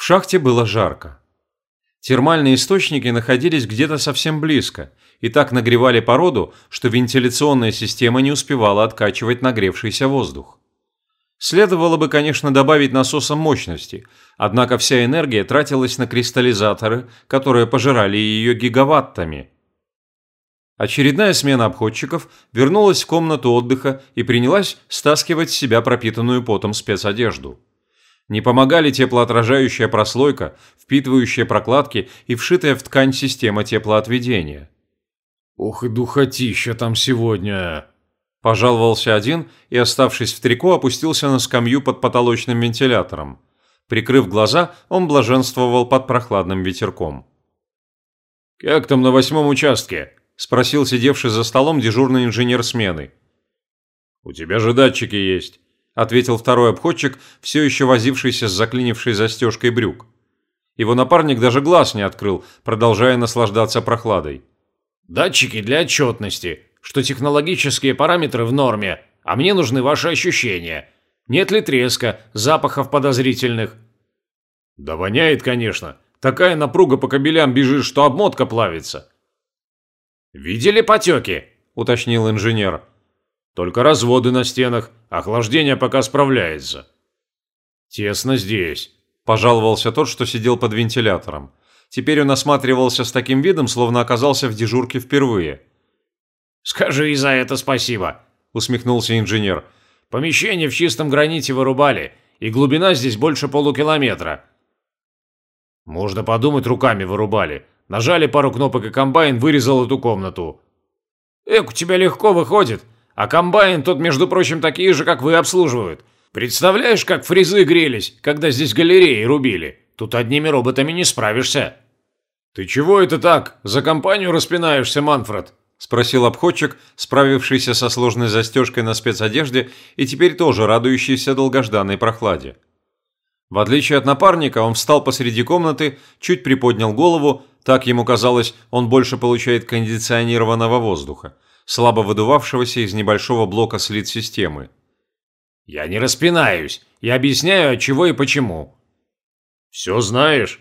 В шахте было жарко. Термальные источники находились где-то совсем близко и так нагревали породу, что вентиляционная система не успевала откачивать нагревшийся воздух. Следовало бы, конечно, добавить насосам мощности, однако вся энергия тратилась на кристаллизаторы, которые пожирали ее гигаваттами. Очередная смена обходчиков вернулась в комнату отдыха и принялась стаскивать с себя пропитанную потом спецодежду. Не помогали теплоотражающая прослойка, впитывающая прокладки и вшитая в ткань система теплоотведения. «Ох и духотища там сегодня!» Пожаловался один и, оставшись в трико, опустился на скамью под потолочным вентилятором. Прикрыв глаза, он блаженствовал под прохладным ветерком. «Как там на восьмом участке?» – спросил сидевший за столом дежурный инженер смены. «У тебя же датчики есть», – ответил второй обходчик, все еще возившийся с заклинившей застежкой брюк. Его напарник даже глаз не открыл, продолжая наслаждаться прохладой. «Датчики для отчетности», что технологические параметры в норме, а мне нужны ваши ощущения. Нет ли треска, запахов подозрительных?» «Да воняет, конечно. Такая напруга по кабелям бежит, что обмотка плавится». «Видели потеки?» – уточнил инженер. «Только разводы на стенах, охлаждение пока справляется». «Тесно здесь», – пожаловался тот, что сидел под вентилятором. Теперь он осматривался с таким видом, словно оказался в дежурке впервые – «Скажи и за это спасибо», – усмехнулся инженер. «Помещение в чистом граните вырубали, и глубина здесь больше полукилометра». «Можно подумать, руками вырубали. Нажали пару кнопок, и комбайн вырезал эту комнату». «Эк, у тебя легко выходит. А комбайн тут, между прочим, такие же, как вы, обслуживают. Представляешь, как фрезы грелись, когда здесь галереи рубили? Тут одними роботами не справишься». «Ты чего это так? За компанию распинаешься, Манфред?» – спросил обходчик, справившийся со сложной застежкой на спецодежде и теперь тоже радующийся долгожданной прохладе. В отличие от напарника, он встал посреди комнаты, чуть приподнял голову, так ему казалось, он больше получает кондиционированного воздуха, слабо выдувавшегося из небольшого блока слит-системы. «Я не распинаюсь, я объясняю, от чего и почему». «Все знаешь?»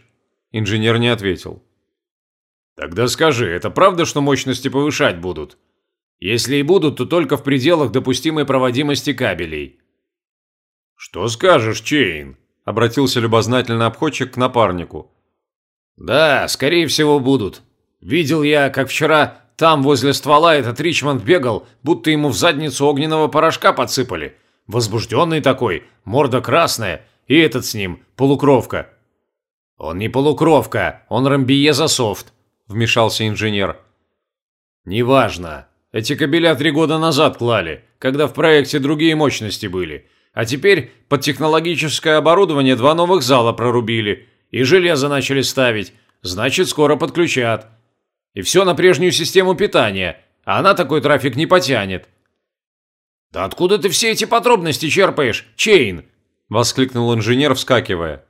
Инженер не ответил. Тогда скажи, это правда, что мощности повышать будут? Если и будут, то только в пределах допустимой проводимости кабелей. Что скажешь, Чейн? Обратился любознательный обходчик к напарнику. Да, скорее всего будут. Видел я, как вчера там возле ствола этот Ричмонд бегал, будто ему в задницу огненного порошка подсыпали. Возбужденный такой, морда красная, и этот с ним, полукровка. Он не полукровка, он рамбиеза софт вмешался инженер. «Неважно. Эти кабеля три года назад клали, когда в проекте другие мощности были. А теперь под технологическое оборудование два новых зала прорубили. И железо начали ставить. Значит, скоро подключат. И все на прежнюю систему питания. А она такой трафик не потянет». «Да откуда ты все эти подробности черпаешь, Чейн?» – воскликнул инженер, вскакивая.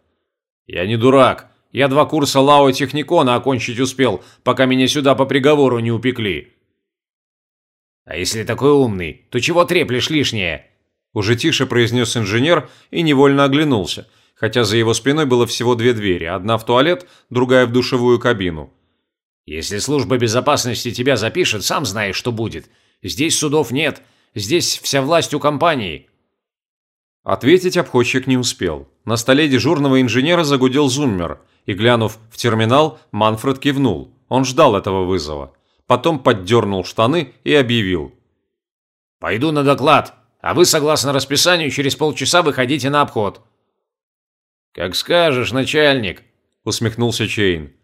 «Я не дурак. Я два курса Лао Техникона окончить успел, пока меня сюда по приговору не упекли». «А если такой умный, то чего треплешь лишнее?» Уже тише произнес инженер и невольно оглянулся, хотя за его спиной было всего две двери, одна в туалет, другая в душевую кабину. «Если служба безопасности тебя запишет, сам знаешь, что будет. Здесь судов нет, здесь вся власть у компании». Ответить обходчик не успел. На столе дежурного инженера загудел зуммер, и, глянув в терминал, Манфред кивнул. Он ждал этого вызова. Потом поддернул штаны и объявил. «Пойду на доклад, а вы, согласно расписанию, через полчаса выходите на обход». «Как скажешь, начальник», – усмехнулся Чейн.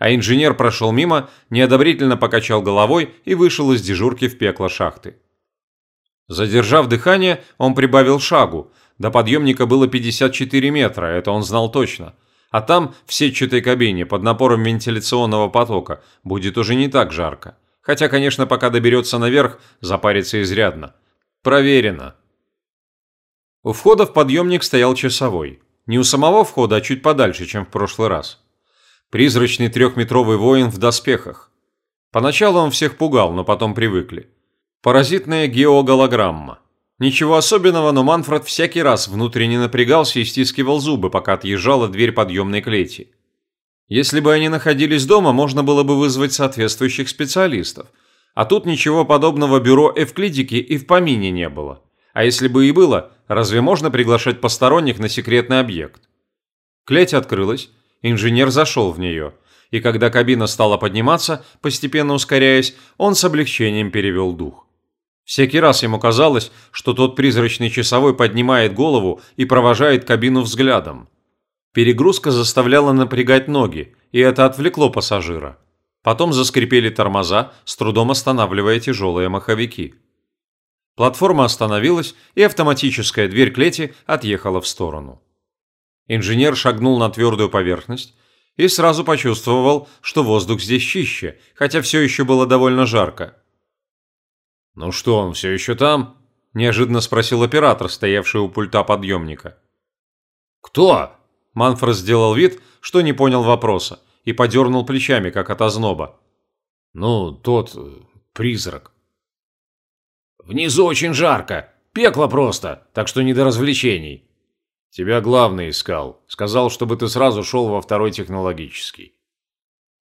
А инженер прошел мимо, неодобрительно покачал головой и вышел из дежурки в пекло шахты. Задержав дыхание, он прибавил шагу. До подъемника было 54 метра, это он знал точно – а там, в сетчатой кабине, под напором вентиляционного потока, будет уже не так жарко. Хотя, конечно, пока доберется наверх, запарится изрядно. Проверено. У входа в подъемник стоял часовой. Не у самого входа, а чуть подальше, чем в прошлый раз. Призрачный трехметровый воин в доспехах. Поначалу он всех пугал, но потом привыкли. Паразитная геоголограмма. Ничего особенного, но Манфред всякий раз внутренне напрягался и стискивал зубы, пока отъезжала дверь подъемной клети. Если бы они находились дома, можно было бы вызвать соответствующих специалистов. А тут ничего подобного бюро Эвклидики и в помине не было. А если бы и было, разве можно приглашать посторонних на секретный объект? Клеть открылась, инженер зашел в нее, и когда кабина стала подниматься, постепенно ускоряясь, он с облегчением перевел дух. Всякий раз ему казалось, что тот призрачный часовой поднимает голову и провожает кабину взглядом. Перегрузка заставляла напрягать ноги, и это отвлекло пассажира. Потом заскрипели тормоза, с трудом останавливая тяжелые маховики. Платформа остановилась, и автоматическая дверь клети отъехала в сторону. Инженер шагнул на твердую поверхность и сразу почувствовал, что воздух здесь чище, хотя все еще было довольно жарко. «Ну что, он все еще там?» – неожиданно спросил оператор, стоявший у пульта подъемника. «Кто?» – Манфред сделал вид, что не понял вопроса, и подернул плечами, как от озноба. «Ну, тот э, призрак». «Внизу очень жарко, пекло просто, так что не до развлечений». «Тебя главный искал. Сказал, чтобы ты сразу шел во второй технологический».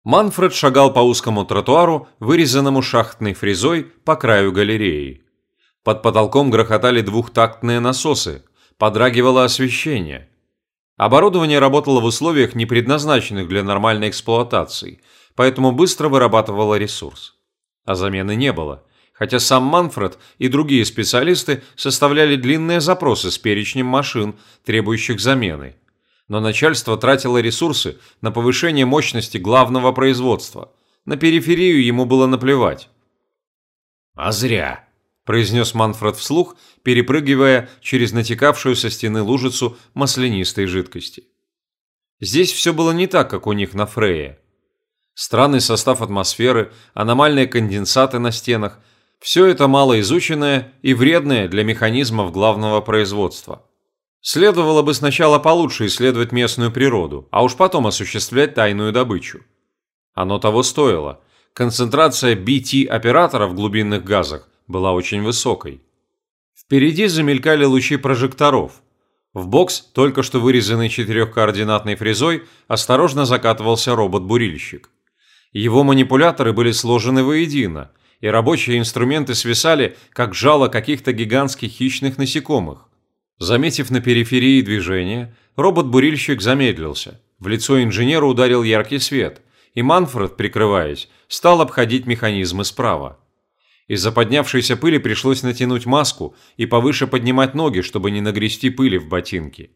Манфред шагал по узкому тротуару, вырезанному шахтной фрезой по краю галереи. Под потолком грохотали двухтактные насосы, подрагивало освещение. Оборудование работало в условиях, не предназначенных для нормальной эксплуатации, поэтому быстро вырабатывало ресурс. А замены не было, хотя сам Манфред и другие специалисты составляли длинные запросы с перечнем машин, требующих замены – но начальство тратило ресурсы на повышение мощности главного производства. На периферию ему было наплевать. «А зря», – произнес Манфред вслух, перепрыгивая через натекавшую со стены лужицу маслянистой жидкости. Здесь все было не так, как у них на Фрее. Странный состав атмосферы, аномальные конденсаты на стенах – все это малоизученное и вредное для механизмов главного производства – Следовало бы сначала получше исследовать местную природу, а уж потом осуществлять тайную добычу. Оно того стоило. Концентрация BT-оператора в глубинных газах была очень высокой. Впереди замелькали лучи прожекторов. В бокс, только что вырезанный четырехкоординатной фрезой, осторожно закатывался робот-бурильщик. Его манипуляторы были сложены воедино, и рабочие инструменты свисали, как жало каких-то гигантских хищных насекомых. Заметив на периферии движение, робот-бурильщик замедлился. В лицо инженера ударил яркий свет, и Манфред, прикрываясь, стал обходить механизмы справа. Из-за поднявшейся пыли пришлось натянуть маску и повыше поднимать ноги, чтобы не нагрести пыли в ботинки.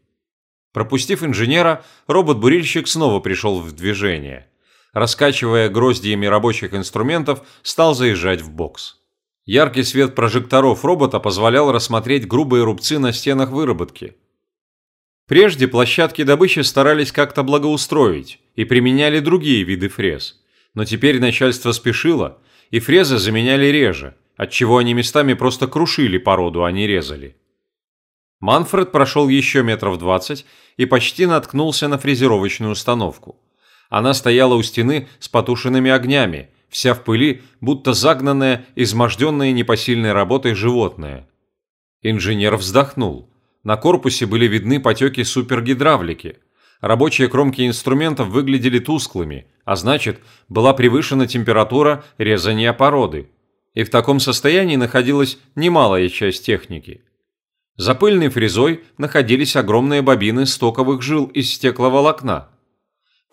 Пропустив инженера, робот-бурильщик снова пришел в движение. Раскачивая гроздьями рабочих инструментов, стал заезжать в бокс. Яркий свет прожекторов робота позволял рассмотреть грубые рубцы на стенах выработки. Прежде площадки добычи старались как-то благоустроить и применяли другие виды фрез. Но теперь начальство спешило, и фрезы заменяли реже, отчего они местами просто крушили породу, а не резали. Манфред прошел еще метров двадцать и почти наткнулся на фрезеровочную установку. Она стояла у стены с потушенными огнями, вся в пыли, будто загнанное, изможденное непосильной работой животное. Инженер вздохнул. На корпусе были видны потеки супергидравлики. Рабочие кромки инструментов выглядели тусклыми, а значит, была превышена температура резания породы. И в таком состоянии находилась немалая часть техники. За пыльной фрезой находились огромные бобины стоковых жил из стекловолокна.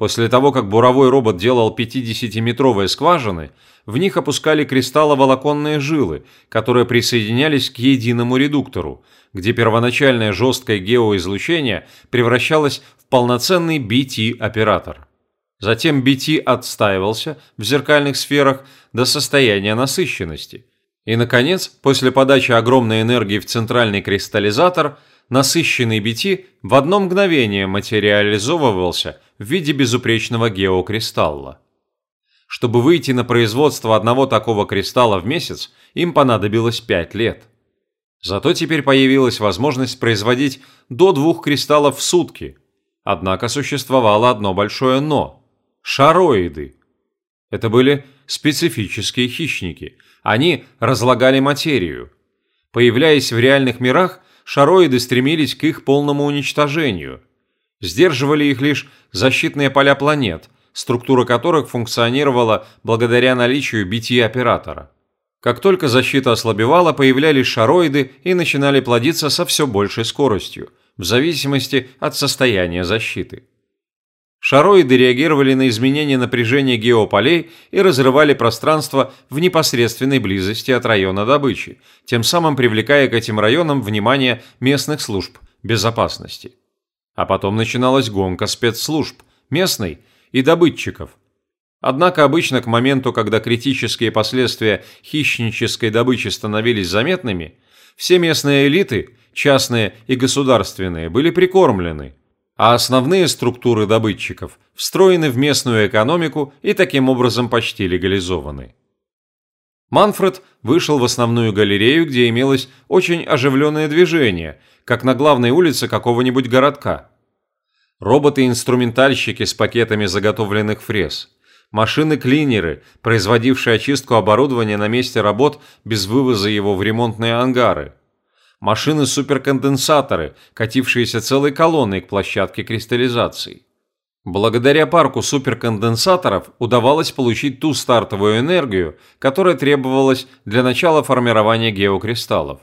После того, как буровой робот делал 50-метровые скважины, в них опускали кристалловолоконные жилы, которые присоединялись к единому редуктору, где первоначальное жесткое геоизлучение превращалось в полноценный BT-оператор. Затем BT отстаивался в зеркальных сферах до состояния насыщенности. И, наконец, после подачи огромной энергии в центральный кристаллизатор – насыщенный BT в одно мгновение материализовывался в виде безупречного геокристалла. Чтобы выйти на производство одного такого кристалла в месяц, им понадобилось 5 лет. Зато теперь появилась возможность производить до двух кристаллов в сутки. Однако существовало одно большое «но» – шароиды. Это были специфические хищники. Они разлагали материю – Появляясь в реальных мирах, шароиды стремились к их полному уничтожению. Сдерживали их лишь защитные поля планет, структура которых функционировала благодаря наличию BT-оператора. Как только защита ослабевала, появлялись шароиды и начинали плодиться со все большей скоростью, в зависимости от состояния защиты. Шароиды реагировали на изменение напряжения геополей и разрывали пространство в непосредственной близости от района добычи, тем самым привлекая к этим районам внимание местных служб безопасности. А потом начиналась гонка спецслужб, местной и добытчиков. Однако обычно к моменту, когда критические последствия хищнической добычи становились заметными, все местные элиты, частные и государственные, были прикормлены – а основные структуры добытчиков встроены в местную экономику и таким образом почти легализованы. Манфред вышел в основную галерею, где имелось очень оживленное движение, как на главной улице какого-нибудь городка. Роботы-инструментальщики с пакетами заготовленных фрез, машины-клинеры, производившие очистку оборудования на месте работ без вывоза его в ремонтные ангары – машины-суперконденсаторы, катившиеся целой колонной к площадке кристаллизации. Благодаря парку суперконденсаторов удавалось получить ту стартовую энергию, которая требовалась для начала формирования геокристаллов.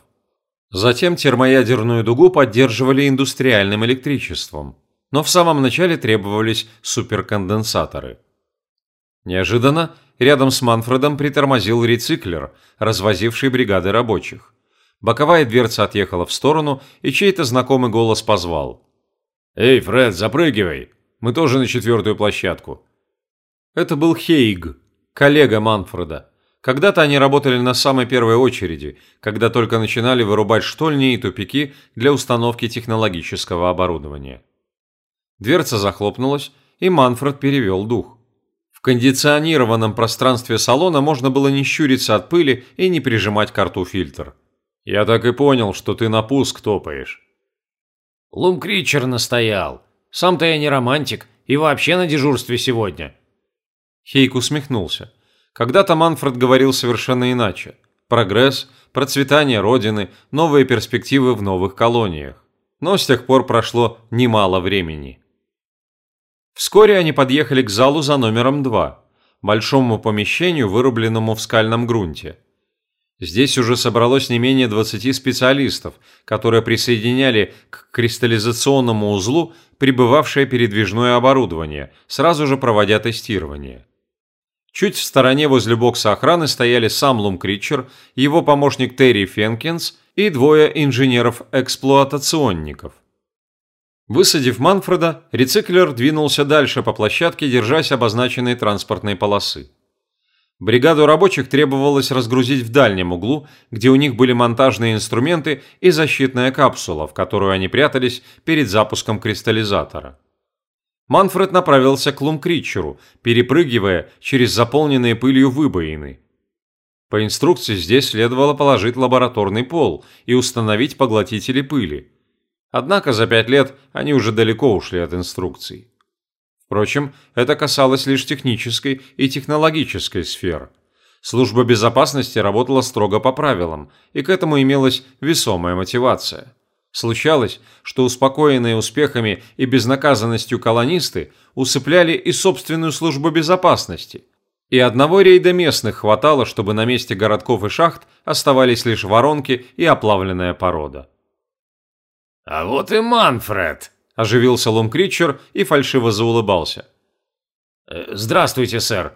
Затем термоядерную дугу поддерживали индустриальным электричеством, но в самом начале требовались суперконденсаторы. Неожиданно рядом с Манфредом притормозил рециклер, развозивший бригады рабочих. Боковая дверца отъехала в сторону, и чей-то знакомый голос позвал. «Эй, Фред, запрыгивай! Мы тоже на четвертую площадку!» Это был Хейг, коллега Манфреда. Когда-то они работали на самой первой очереди, когда только начинали вырубать штольни и тупики для установки технологического оборудования. Дверца захлопнулась, и Манфред перевел дух. В кондиционированном пространстве салона можно было не щуриться от пыли и не прижимать к рту фильтр. «Я так и понял, что ты на пуск топаешь». Лум Кричер настоял. Сам-то я не романтик и вообще на дежурстве сегодня. Хейк усмехнулся. Когда-то Манфред говорил совершенно иначе. Прогресс, процветание Родины, новые перспективы в новых колониях. Но с тех пор прошло немало времени. Вскоре они подъехали к залу за номером 2, большому помещению, вырубленному в скальном грунте. Здесь уже собралось не менее 20 специалистов, которые присоединяли к кристаллизационному узлу прибывавшее передвижное оборудование, сразу же проводя тестирование. Чуть в стороне возле бокса охраны стояли сам Лум Критчер, его помощник Терри Фенкинс и двое инженеров-эксплуатационников. Высадив Манфреда, рециклер двинулся дальше по площадке, держась обозначенной транспортной полосы. Бригаду рабочих требовалось разгрузить в дальнем углу, где у них были монтажные инструменты и защитная капсула, в которую они прятались перед запуском кристаллизатора. Манфред направился к Лумкритчеру, перепрыгивая через заполненные пылью выбоины. По инструкции здесь следовало положить лабораторный пол и установить поглотители пыли. Однако за пять лет они уже далеко ушли от инструкций. Впрочем, это касалось лишь технической и технологической сфер. Служба безопасности работала строго по правилам, и к этому имелась весомая мотивация. Случалось, что успокоенные успехами и безнаказанностью колонисты усыпляли и собственную службу безопасности. И одного рейда местных хватало, чтобы на месте городков и шахт оставались лишь воронки и оплавленная порода. «А вот и Манфред!» Оживился Лом Критчер и фальшиво заулыбался. «Э, «Здравствуйте, сэр».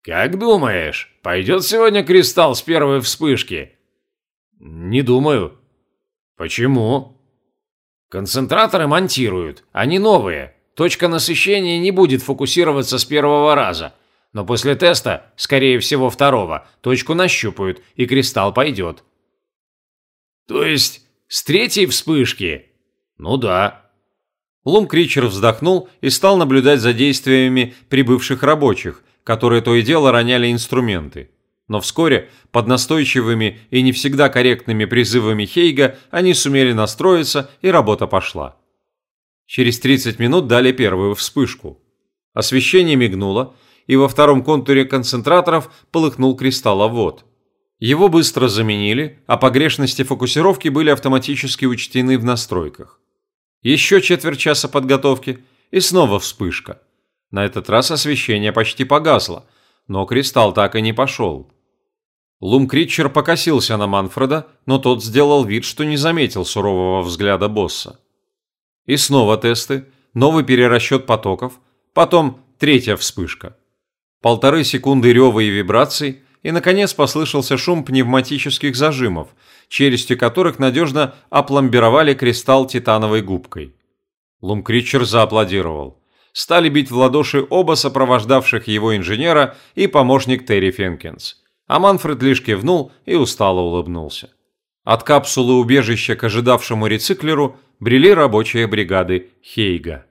«Как думаешь, пойдет сегодня кристалл с первой вспышки?» «Не думаю». «Почему?» «Концентраторы монтируют, они новые. Точка насыщения не будет фокусироваться с первого раза. Но после теста, скорее всего второго, точку нащупают, и кристалл пойдет». «То есть с третьей вспышки?» «Ну да», Лум Кричер вздохнул и стал наблюдать за действиями прибывших рабочих, которые то и дело роняли инструменты. Но вскоре, под настойчивыми и не всегда корректными призывами Хейга, они сумели настроиться, и работа пошла. Через 30 минут дали первую вспышку. Освещение мигнуло, и во втором контуре концентраторов полыхнул кристалловод. Его быстро заменили, а погрешности фокусировки были автоматически учтены в настройках. Еще четверть часа подготовки и снова вспышка. На этот раз освещение почти погасло, но кристалл так и не пошел. Лумкритчер покосился на Манфреда, но тот сделал вид, что не заметил сурового взгляда босса. И снова тесты, новый перерасчет потоков, потом третья вспышка. Полторы секунды рева и вибраций, и, наконец, послышался шум пневматических зажимов, челюсти которых надежно опломбировали кристалл титановой губкой. Лумкритчер зааплодировал. Стали бить в ладоши оба сопровождавших его инженера и помощник Терри Фенкинс. А Манфред лишь кивнул и устало улыбнулся. От капсулы убежища к ожидавшему рециклеру брели рабочие бригады Хейга.